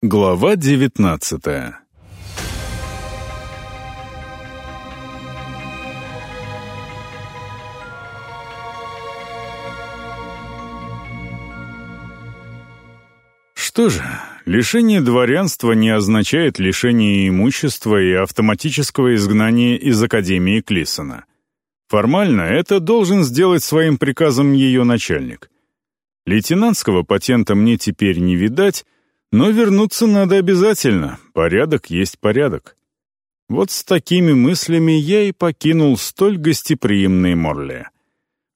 Глава девятнадцатая Что же, лишение дворянства не означает лишение имущества и автоматического изгнания из Академии Клиссона. Формально это должен сделать своим приказом ее начальник. Лейтенантского патента мне теперь не видать, но вернуться надо обязательно, порядок есть порядок. Вот с такими мыслями я и покинул столь гостеприимный Морле.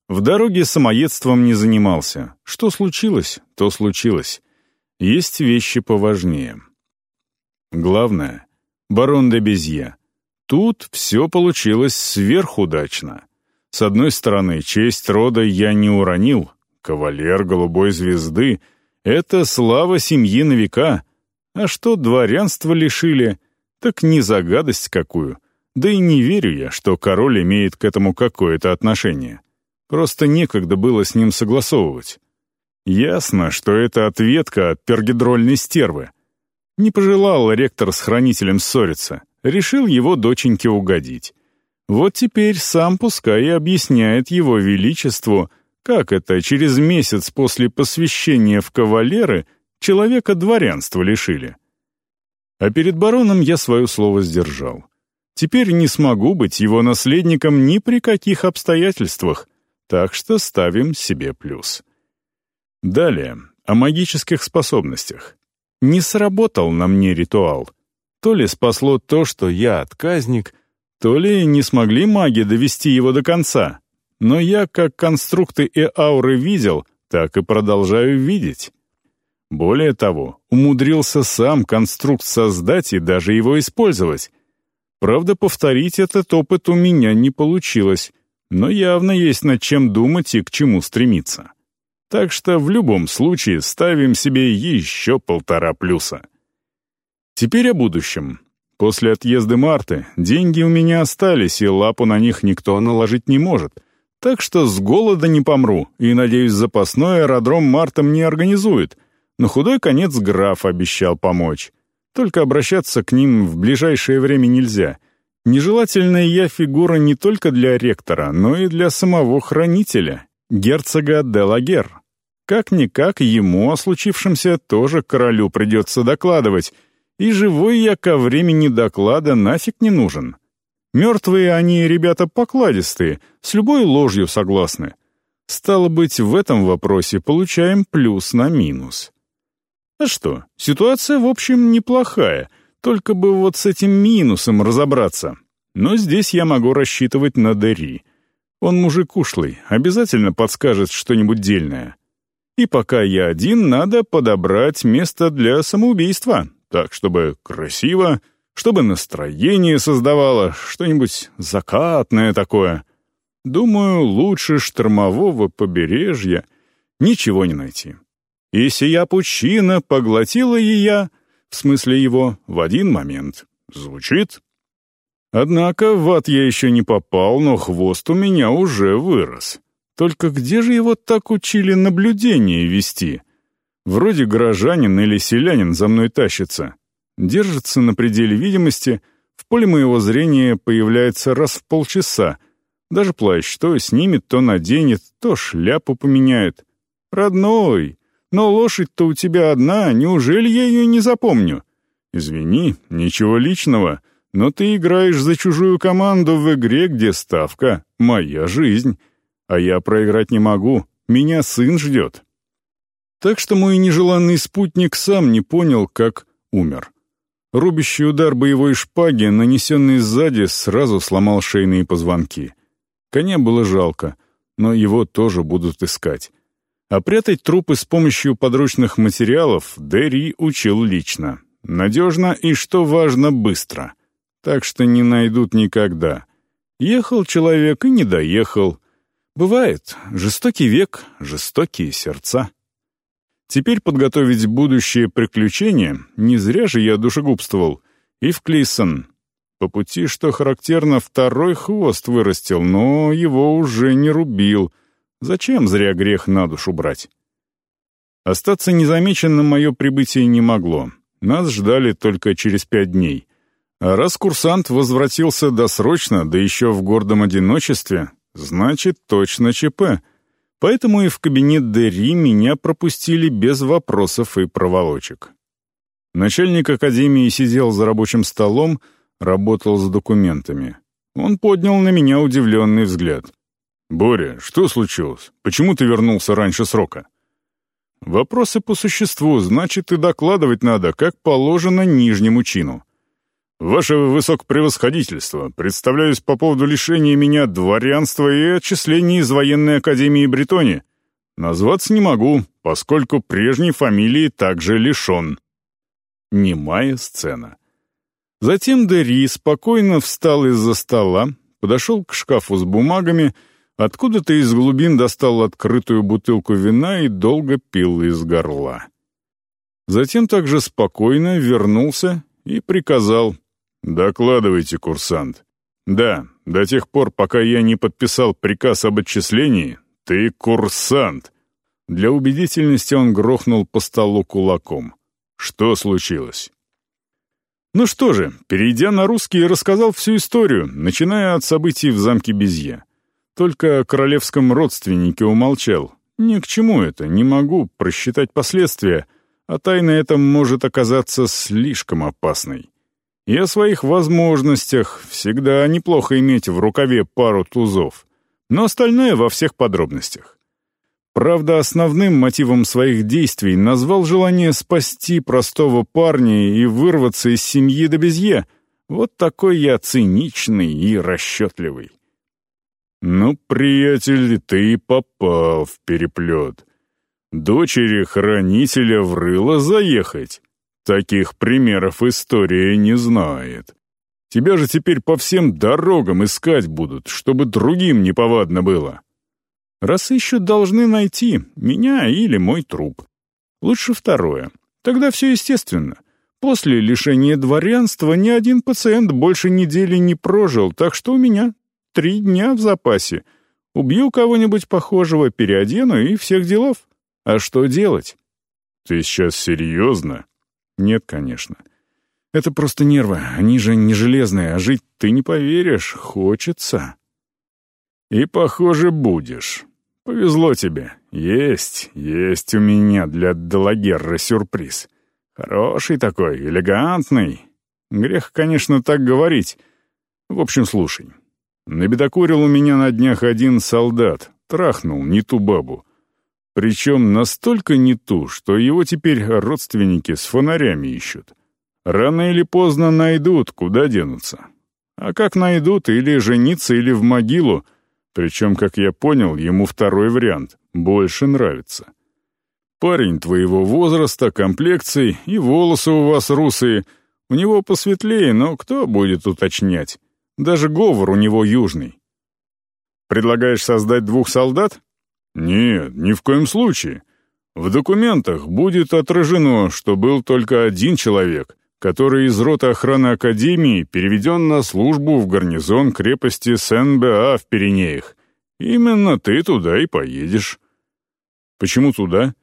В дороге самоедством не занимался. Что случилось, то случилось. Есть вещи поважнее. Главное — барон де Безье. Тут все получилось сверхудачно. С одной стороны, честь рода я не уронил, кавалер голубой звезды — это слава семьи на века. А что дворянство лишили, так не за гадость какую. Да и не верю я, что король имеет к этому какое-то отношение. Просто некогда было с ним согласовывать. Ясно, что это ответка от пергидрольной стервы. Не пожелал ректор с хранителем ссориться, решил его доченьке угодить. Вот теперь сам пускай и объясняет его величеству, как это через месяц после посвящения в кавалеры человека дворянства лишили. А перед бароном я свое слово сдержал. Теперь не смогу быть его наследником ни при каких обстоятельствах, так что ставим себе плюс. Далее, о магических способностях. Не сработал на мне ритуал. То ли спасло то, что я отказник, то ли не смогли маги довести его до конца. Но я как конструкты и ауры видел, так и продолжаю видеть. Более того, умудрился сам конструкт создать и даже его использовать. Правда, повторить этот опыт у меня не получилось, но явно есть над чем думать и к чему стремиться. Так что в любом случае ставим себе еще полтора плюса. Теперь о будущем. После отъезда Марты деньги у меня остались, и лапу на них никто наложить не может. Так что с голода не помру, и, надеюсь, запасной аэродром Марта мне организует. На худой конец граф обещал помочь. Только обращаться к ним в ближайшее время нельзя. Нежелательная я фигура не только для ректора, но и для самого хранителя, герцога Делагер. Как-никак ему о случившемся тоже королю придется докладывать — и живой я ко времени доклада нафиг не нужен. Мертвые они, ребята, покладистые, с любой ложью согласны. Стало быть, в этом вопросе получаем плюс на минус. А что, ситуация, в общем, неплохая, только бы вот с этим минусом разобраться. Но здесь я могу рассчитывать на Дери. Он мужик ушлый, обязательно подскажет что-нибудь дельное. И пока я один, надо подобрать место для самоубийства, так, чтобы красиво, чтобы настроение создавало, что-нибудь закатное такое. Думаю, лучше штормового побережья ничего не найти. И сия пучина поглотила ее, в смысле его, в один момент. Звучит? Однако в ад я еще не попал, но хвост у меня уже вырос. Только где же его так учили наблюдение вести? Вроде горожанин или селянин за мной тащится. Держится на пределе видимости, в поле моего зрения появляется раз в полчаса. Даже плащ то снимет, то наденет, то шляпу поменяет. Родной, но лошадь-то у тебя одна, неужели я ее не запомню? Извини, ничего личного, но ты играешь за чужую команду в игре, где ставка — моя жизнь. А я проиграть не могу, меня сын ждет. Так что мой нежеланный спутник сам не понял, как умер. Рубящий удар боевой шпаги, нанесенный сзади, сразу сломал шейные позвонки. Коня было жалко, но его тоже будут искать. А прятать трупы с помощью подручных материалов Дерри учил лично. Надежно и, что важно, быстро. Так что не найдут никогда. Ехал человек и не доехал. Бывает, жестокий век, жестокие сердца. Теперь подготовить будущее приключение, не зря же я душегубствовал, и в Клейсон. По пути, что характерно, второй хвост вырастил, но его уже не рубил. Зачем зря грех на душу брать? Остаться незамеченным мое прибытие не могло. Нас ждали только через пять дней. А раз курсант возвратился досрочно, да еще в гордом одиночестве, значит, точно ЧП. Поэтому и в кабинет Дери меня пропустили без вопросов и проволочек. Начальник академии сидел за рабочим столом, работал с документами. Он поднял на меня удивленный взгляд. «Боря, что случилось? Почему ты вернулся раньше срока?» «Вопросы по существу, значит, и докладывать надо, как положено нижнему чину». «Ваше высокопревосходительство, представляюсь по поводу лишения меня дворянства и отчисления из военной академии Бретони. Назваться не могу, поскольку прежней фамилии также лишен». Немая сцена. Затем Дери спокойно встал из-за стола, подошел к шкафу с бумагами, откуда-то из глубин достал открытую бутылку вина и долго пил из горла. Затем также спокойно вернулся и приказал «Докладывайте, курсант. Да, до тех пор, пока я не подписал приказ об отчислении, ты курсант». Для убедительности он грохнул по столу кулаком. «Что случилось?» Ну что же, перейдя на русский, рассказал всю историю, начиная от событий в замке Безье. Только о королевском родственнике умолчал. Ни к чему это, не могу просчитать последствия, а тайна эта может оказаться слишком опасной. И о своих возможностях всегда неплохо иметь в рукаве пару тузов, но остальное во всех подробностях. Правда, основным мотивом своих действий назвал желание спасти простого парня и вырваться из семьи до безье. Вот такой я циничный и расчетливый. «Ну, приятель, ты попал в переплет. Дочери хранителя в рыло заехать. Таких примеров история не знает. Тебя же теперь по всем дорогам искать будут, чтобы другим неповадно было». Раз ищут, должны найти меня или мой труп. Лучше второе. Тогда все естественно. После лишения дворянства ни один пациент больше недели не прожил, так что у меня три дня в запасе. Убью кого-нибудь похожего, переодену и всех делов. А что делать? Ты сейчас серьезно? Нет, конечно. Это просто нервы, они же не железные, а жить ты не поверишь, хочется. И, похоже, будешь. «Повезло тебе. Есть, есть у меня для Далагерра сюрприз. Хороший такой, элегантный. Грех, конечно, так говорить. В общем, слушай. Набедокурил у меня на днях один солдат, трахнул не ту бабу. Причем настолько не ту, что его теперь родственники с фонарями ищут. Рано или поздно найдут, куда денутся. А как найдут, или жениться, или в могилу — причем, как я понял, ему второй вариант больше нравится. Парень твоего возраста, комплекции и волосы у вас русые. У него посветлее, но кто будет уточнять? Даже говор у него южный. Предлагаешь создать двух солдат? Нет, ни в коем случае. В документах будет отражено, что был только один человек, который из роты охраны Академии переведен на службу в гарнизон крепости Сен-Беа в Пиренеях. Именно ты туда и поедешь. Почему туда?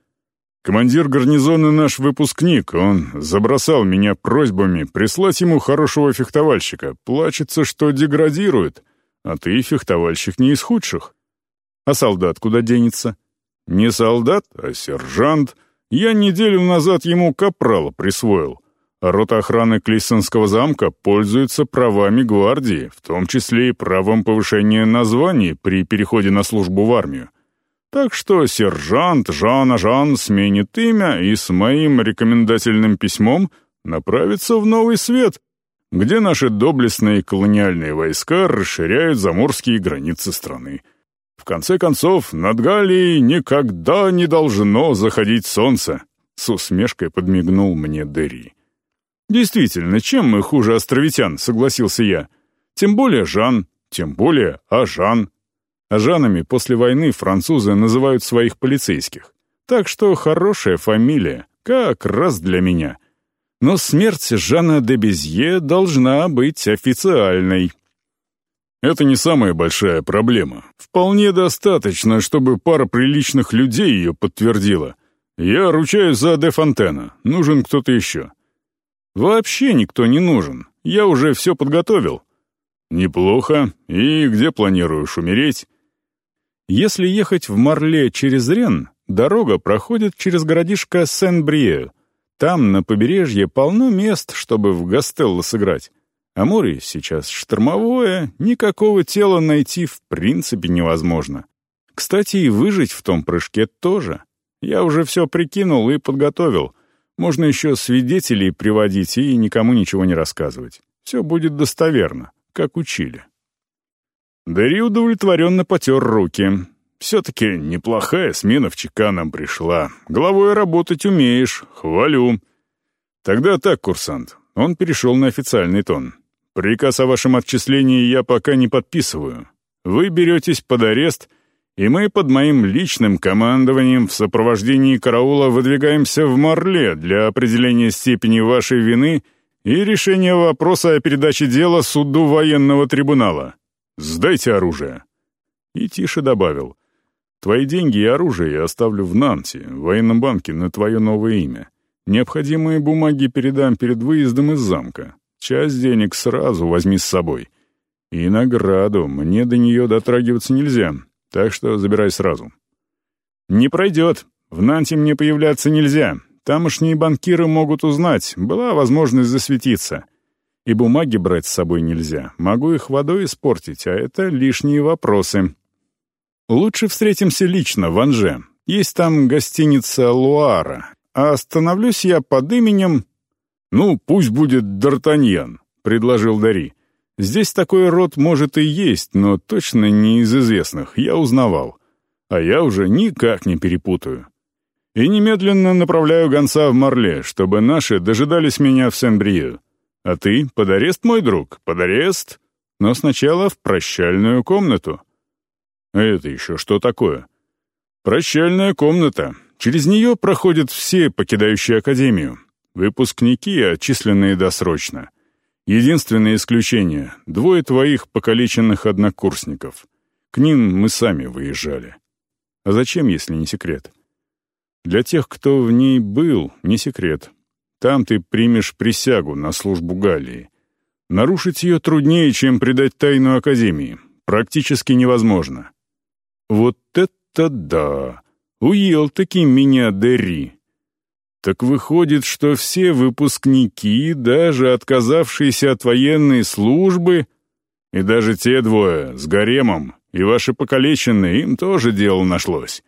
Командир гарнизона наш выпускник, он забросал меня просьбами прислать ему хорошего фехтовальщика, плачется, что деградирует, а ты фехтовальщик не из худших. А солдат куда денется? Не солдат, а сержант. Я неделю назад ему капрала присвоил. Рота охраны Клиссонского замка пользуется правами гвардии, в том числе и правом повышения названий при переходе на службу в армию. Так что сержант Жан Ажан сменит имя и с моим рекомендательным письмом направится в Новый Свет, где наши доблестные колониальные войска расширяют заморские границы страны. Конце концов, над Галией никогда не должно заходить солнце, с усмешкой подмигнул мне Дерри. «Действительно, чем мы хуже островитян?» — согласился я. «Тем более Жан, тем более Ажан». Ажанами после войны французы называют своих полицейских. Так что хорошая фамилия, как раз для меня. Но смерть Жана де Безье должна быть официальной. Это не самая большая проблема. Вполне достаточно, чтобы пара приличных людей ее подтвердила. Я ручаюсь за де Фонтена. Нужен кто-то еще. Вообще никто не нужен. Я уже все подготовил». «Неплохо. И где планируешь умереть?» Если ехать в Марле через Рен, дорога проходит через городишко Сен-Брие. Там, на побережье, полно мест, чтобы в Гастелло сыграть. А море сейчас штормовое, никакого тела найти в принципе невозможно. Кстати, и выжить в том прыжке тоже. Я уже все прикинул и подготовил. Можно еще свидетелей приводить и никому ничего не рассказывать. Все будет достоверно, как учили. Дэри удовлетворенно потер руки. «Все-таки неплохая смена в ЧК нам пришла. Головой работать умеешь, хвалю». «Тогда так, курсант». Он перешел на официальный тон. «Приказ о вашем отчислении я пока не подписываю. Вы беретесь под арест, и мы под моим личным командованием в сопровождении караула выдвигаемся в Марле для определения степени вашей вины и решения вопроса о передаче дела суду военного трибунала. Сдайте оружие». И тише добавил. «Твои деньги и оружие я оставлю в Нанте, в военном банке, на твое новое имя. Необходимые бумаги передам перед выездом из замка. Часть денег сразу возьми с собой. И награду, мне до нее дотрагиваться нельзя, так что забирай сразу». «Не пройдет. В Нанте мне появляться нельзя. Тамошние банкиры могут узнать, была возможность засветиться. И бумаги брать с собой нельзя. Могу их водой испортить, а это лишние вопросы. Лучше встретимся лично в Анже. Есть там гостиница «Луара». А остановлюсь я под именем... «Ну, пусть будет Д'Артаньян», — предложил Дари. «Здесь такой род может и есть, но точно не из известных, я узнавал. А я уже никак не перепутаю. И немедленно направляю гонца в Марле, чтобы наши дожидались меня в Сен-Брию. А ты под арест, мой друг, под арест. Но сначала в прощальную комнату». «Это еще что такое?» «Прощальная комната. Через нее проходят все, покидающие Академию. Выпускники, отчисленные досрочно. Единственное исключение — двое твоих покалеченных однокурсников. К ним мы сами выезжали. А зачем, если не секрет? Для тех, кто в ней был, не секрет. Там ты примешь присягу на службу Галлии. Нарушить ее труднее, чем предать тайну Академии. Практически невозможно. Вот это да! Уел-таки меня Дерри. Так выходит, что все выпускники, даже отказавшиеся от военной службы, и даже те двое с гаремом, и ваши покалеченные, им тоже дело нашлось.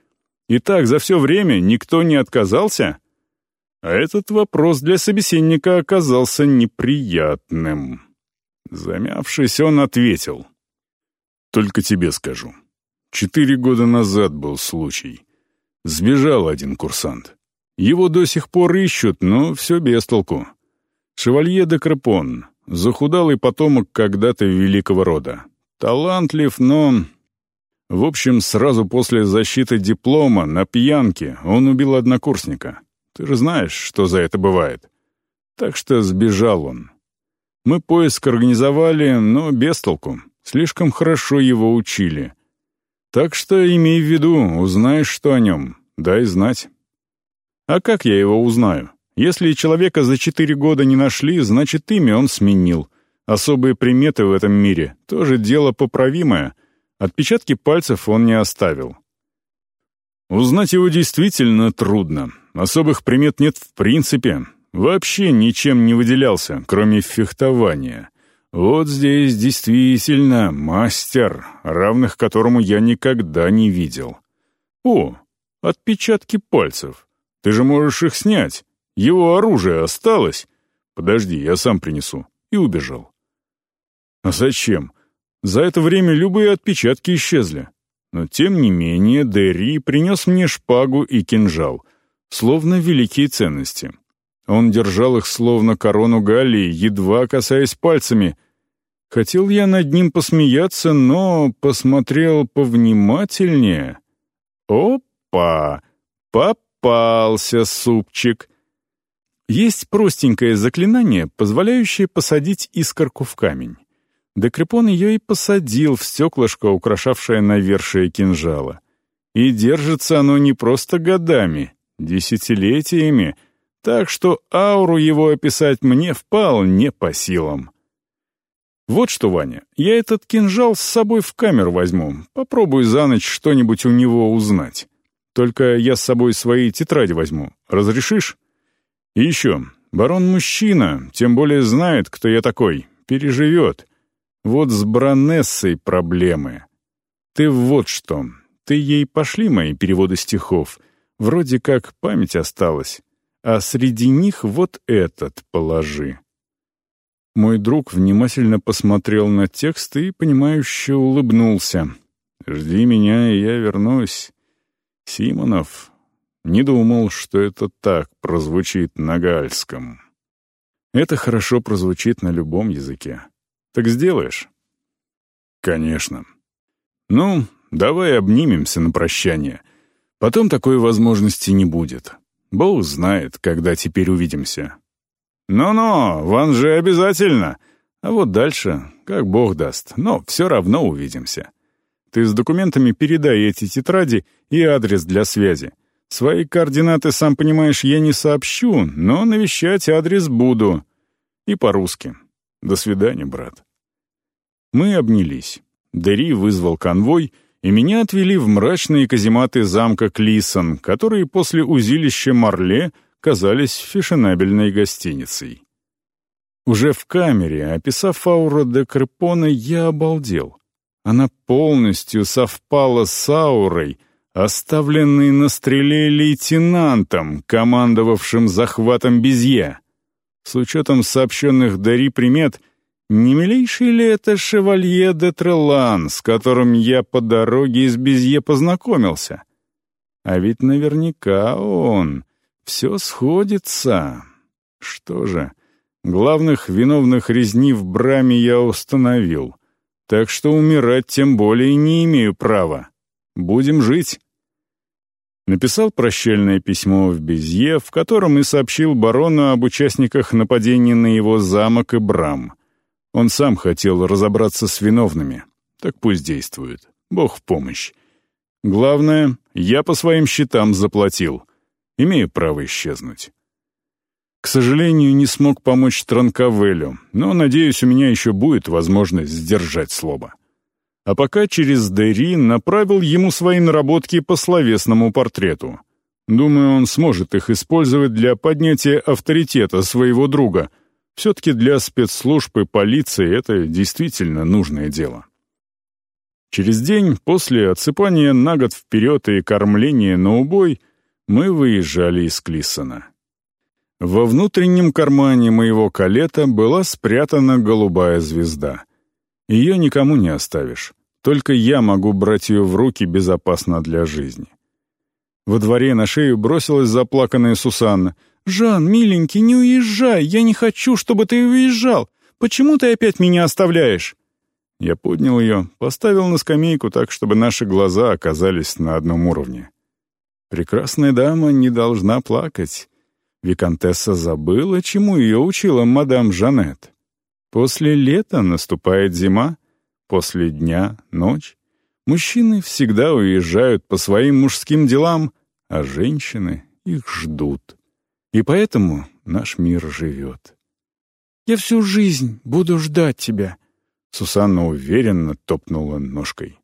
И так за все время никто не отказался? А этот вопрос для собеседника оказался неприятным. Замявшись, он ответил. «Только тебе скажу. Четыре года назад был случай. Сбежал один курсант. Его до сих пор ищут, но все без толку. Шевалье де Крепон, захудалый потомок когда-то великого рода. Талантлив, но... В общем, сразу после защиты диплома на пьянке он убил однокурсника. Ты же знаешь, что за это бывает. Так что сбежал он. Мы поиск организовали, но без толку. Слишком хорошо его учили. Так что имей в виду, узнаешь что о нем, дай знать. А как я его узнаю? Если человека за четыре года не нашли, значит, имя он сменил. Особые приметы в этом мире — тоже дело поправимое. Отпечатки пальцев он не оставил. Узнать его действительно трудно. Особых примет нет в принципе. Вообще ничем не выделялся, кроме фехтования. Вот здесь действительно мастер, равных которому я никогда не видел. О, отпечатки пальцев. Ты же можешь их снять. Его оружие осталось. Подожди, я сам принесу. И убежал. А зачем? За это время любые отпечатки исчезли. Но тем не менее Дерри принес мне шпагу и кинжал, словно великие ценности. Он держал их словно корону Галлии, едва касаясь пальцами. Хотел я над ним посмеяться, но посмотрел повнимательнее. Опа! Попался супчик! Есть простенькое заклинание, позволяющее посадить искорку в камень. Декрепон ее и посадил в стеклышко, украшавшее навершие кинжала. И держится оно не просто годами, десятилетиями, так что ауру его описать мне вполне по силам. Вот что, Ваня, я этот кинжал с собой в камеру возьму, попробую за ночь что-нибудь у него узнать. Только я с собой свои тетради возьму. Разрешишь? И еще, барон мужчина, тем более знает, кто я такой, переживет. Вот с баронессой проблемы. Ты вот что, ты ей пошли мои переводы стихов. Вроде как память осталась. А среди них вот этот положи. Мой друг внимательно посмотрел на текст и, понимающе улыбнулся. «Жди меня, и я вернусь. Симонов не думал, что это так прозвучит на гальском. Это хорошо прозвучит на любом языке. Так сделаешь?» «Конечно. Ну, давай обнимемся на прощание. Потом такой возможности не будет. Бог знает, когда теперь увидимся. «Ну-ну, ван же обязательно!» А вот дальше, как бог даст, но все равно увидимся. Ты с документами передай эти тетради и адрес для связи. Свои координаты, сам понимаешь, я не сообщу, но навещать адрес буду. И по-русски. До свидания, брат. Мы обнялись. Дери вызвал конвой, и меня отвели в мрачные казематы замка Клисон, которые после узилища Марле казались фешенебельной гостиницей. Уже в камере, описав ауру де Крепона, я обалдел. Она полностью совпала с аурой, оставленной на стреле лейтенантом, командовавшим захватом Безье. С учетом сообщенных Дари примет, не милейший ли это шевалье де Трелан, с которым я по дороге из Безье познакомился? А ведь наверняка он все сходится. Что же, главных виновных резни в браме я установил, так что умирать тем более не имею права. Будем жить. Написал прощальное письмо в Безье, в котором и сообщил барону об участниках нападения на его замок и брам. Он сам хотел разобраться с виновными. Так пусть действует. Бог в помощь. Главное, я по своим счетам заплатил имею право исчезнуть. К сожалению, не смог помочь Транковелю, но, надеюсь, у меня еще будет возможность сдержать слово. А пока через Дери направил ему свои наработки по словесному портрету. Думаю, он сможет их использовать для поднятия авторитета своего друга. Все-таки для спецслужб и полиции это действительно нужное дело. Через день после отсыпания на год вперед и кормления на убой — мы выезжали из Клиссона. Во внутреннем кармане моего калета была спрятана голубая звезда. Ее никому не оставишь. Только я могу брать ее в руки безопасно для жизни. Во дворе на шею бросилась заплаканная Сусанна. «Жан, миленький, не уезжай! Я не хочу, чтобы ты уезжал! Почему ты опять меня оставляешь?» Я поднял ее, поставил на скамейку так, чтобы наши глаза оказались на одном уровне. Прекрасная дама не должна плакать. Викантесса забыла, чему ее учила мадам Жанет. После лета наступает зима, после дня — ночь. Мужчины всегда уезжают по своим мужским делам, а женщины их ждут. И поэтому наш мир живет. «Я всю жизнь буду ждать тебя», — Сусанна уверенно топнула ножкой.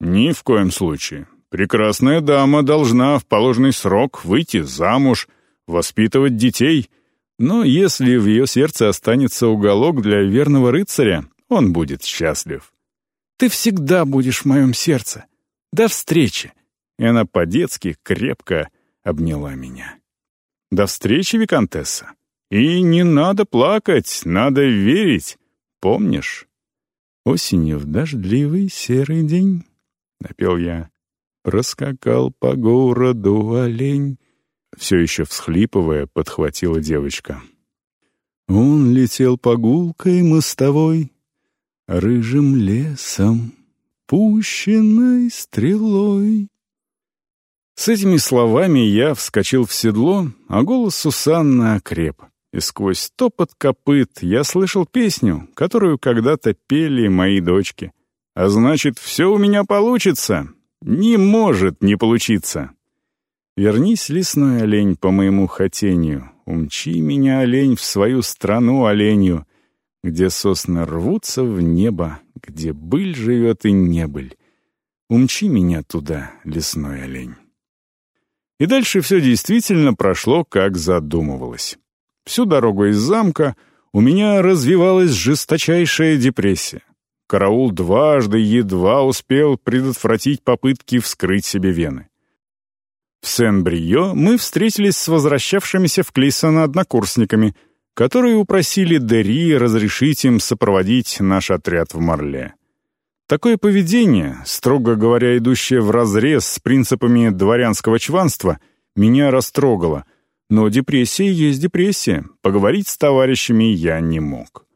«Ни в коем случае. Прекрасная дама должна в положенный срок выйти замуж, воспитывать детей. Но если в ее сердце останется уголок для верного рыцаря, он будет счастлив. «Ты всегда будешь в моем сердце. До встречи!» И она по-детски крепко обняла меня. «До встречи, Викантесса! И не надо плакать, надо верить. Помнишь?» «Осенью в дождливый серый день», — напел я, Проскакал по городу олень. Все еще всхлипывая, подхватила девочка. Он летел по гулкой мостовой, Рыжим лесом, пущенной стрелой. С этими словами я вскочил в седло, а голос Сусанны окреп. И сквозь топот копыт я слышал песню, которую когда-то пели мои дочки. А значит, все у меня получится, не может не получиться. Вернись, лесной олень, по моему хотению, умчи меня, олень, в свою страну оленью, где сосны рвутся в небо, где быль живет и небыль. Умчи меня туда, лесной олень. И дальше все действительно прошло, как задумывалось. Всю дорогу из замка у меня развивалась жесточайшая депрессия. Караул дважды едва успел предотвратить попытки вскрыть себе вены. В Сен-Брио мы встретились с возвращавшимися в Клейсон однокурсниками, которые упросили Дери разрешить им сопроводить наш отряд в Марле. Такое поведение, строго говоря, идущее вразрез с принципами дворянского чванства, меня растрогало, но депрессия есть депрессия, поговорить с товарищами я не мог.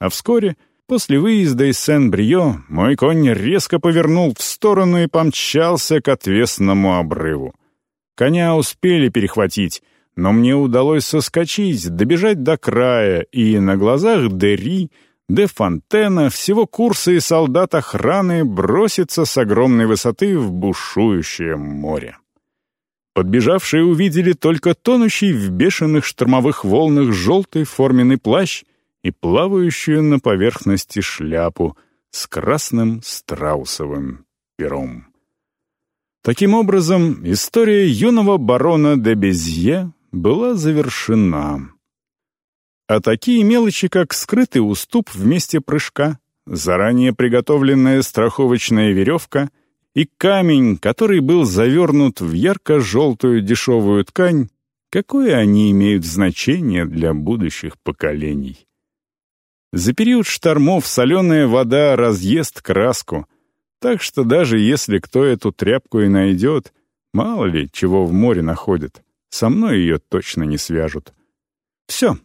А вскоре, после выезда из Сен-Брио, мой конь резко повернул в сторону и помчался к отвесному обрыву. Коня успели перехватить, но мне удалось соскочить, добежать до края, и на глазах Дери — де Фонтена, всего курса и солдат охраны бросится с огромной высоты в бушующее море. Подбежавшие увидели только тонущий в бешеных штормовых волнах желтый форменный плащ и плавающую на поверхности шляпу с красным страусовым пером. Таким образом, история юного барона де Безье была завершена. А такие мелочи, как скрытый уступ в месте прыжка, заранее приготовленная страховочная веревка и камень, который был завернут в ярко-желтую дешевую ткань, какое они имеют значение для будущих поколений. За период штормов соленая вода разъест краску, так что даже если кто эту тряпку и найдет, мало ли чего в море находят, со мной ее точно не свяжут. Все,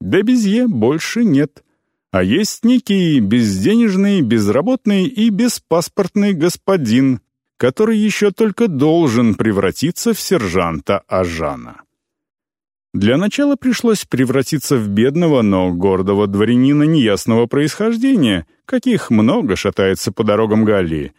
Де Безье больше нет. А есть некий безденежный, безработный и беспаспортный господин, который еще только должен превратиться в сержанта Ажана. Для начала пришлось превратиться в бедного, но гордого дворянина неясного происхождения, каких много шатается по дорогам Галлии.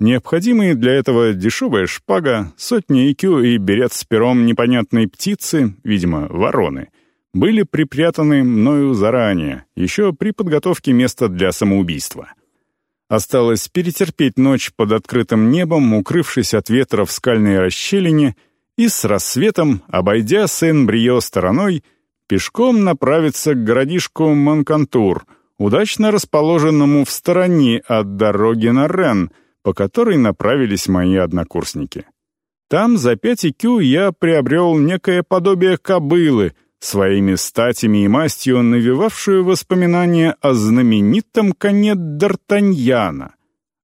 Необходимые для этого дешевая шпага, сотни икю и берет с пером непонятной птицы, видимо, вороны — были припрятаны мною заранее, еще при подготовке места для самоубийства. Осталось перетерпеть ночь под открытым небом, укрывшись от ветра в скальной расщелине, и с рассветом, обойдя Сен-Брио стороной, пешком направиться к городишку Монкантур, удачно расположенному в стороне от дороги на Рен, по которой направились мои однокурсники. Там за пять икю я приобрел некое подобие кобылы — своими статями и мастью навевавшую воспоминания о знаменитом коне Д'Артаньяна.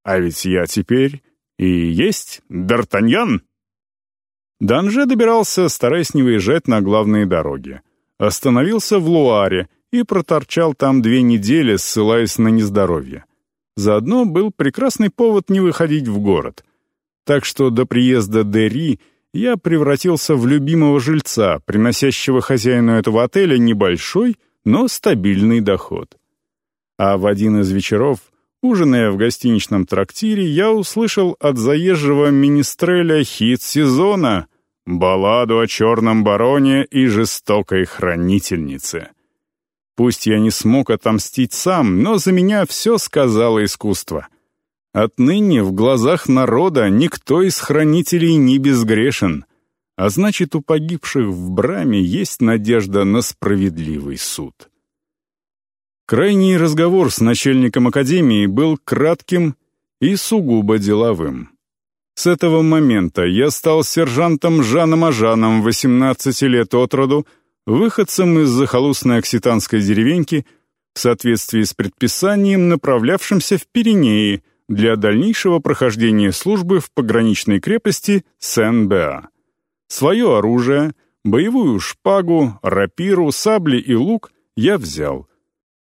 А ведь я теперь и есть Д'Артаньян. Данже добирался, стараясь не выезжать на главные дороги. Остановился в Луаре и проторчал там две недели, ссылаясь на нездоровье. Заодно был прекрасный повод не выходить в город. Так что до приезда Дери — я превратился в любимого жильца, приносящего хозяину этого отеля небольшой, но стабильный доход. А в один из вечеров, ужиная в гостиничном трактире, я услышал от заезжего министреля хит сезона — балладу о черном бароне и жестокой хранительнице. Пусть я не смог отомстить сам, но за меня все сказало искусство — Отныне в глазах народа никто из хранителей не безгрешен, а значит, у погибших в браме есть надежда на справедливый суд. Крайний разговор с начальником академии был кратким и сугубо деловым. С этого момента я стал сержантом Жаном Ажаном, 18 лет от роду, выходцем из захолустной окситанской деревеньки, в соответствии с предписанием, направлявшимся в Пиренеи — для дальнейшего прохождения службы в пограничной крепости Сен-Беа. Свое оружие, боевую шпагу, рапиру, сабли и лук я взял.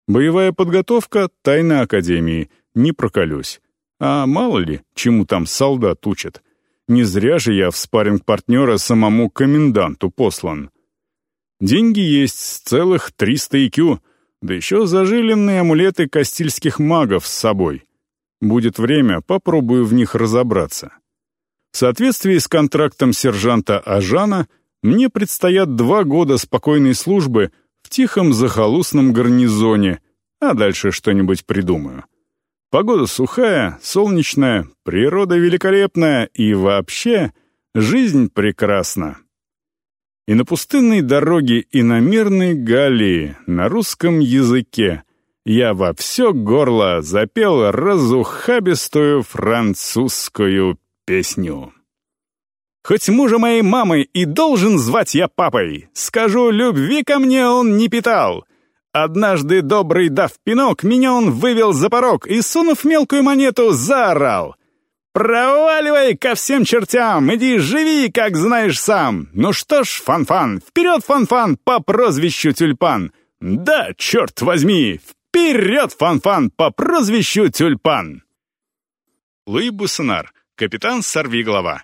Боевая подготовка — тайна Академии, не проколюсь. А мало ли, чему там солдат учат. Не зря же я в спарринг партнера самому коменданту послан. Деньги есть целых 300 IQ, да еще зажиленные амулеты кастильских магов с собой. Будет время, попробую в них разобраться. В соответствии с контрактом сержанта Ажана, мне предстоят два года спокойной службы в тихом захолустном гарнизоне, а дальше что-нибудь придумаю. Погода сухая, солнечная, природа великолепная и вообще жизнь прекрасна. И на пустынной дороге иномерной Галлии на русском языке я во все горло запел разухабистую французскую песню. Хоть мужа моей мамы и должен звать я папой, скажу, любви ко мне он не питал. Однажды добрый дав пинок, меня он вывел за порог и, сунув мелкую монету, заорал. «Проваливай ко всем чертям! Иди живи, как знаешь сам! Ну что ж, Фанфан, вперед, Фанфан, по прозвищу Тюльпан! Да, черт возьми, вперед, Фанфан, по прозвищу Тюльпан!» Луи Буссенар, капитан Сорвиголова.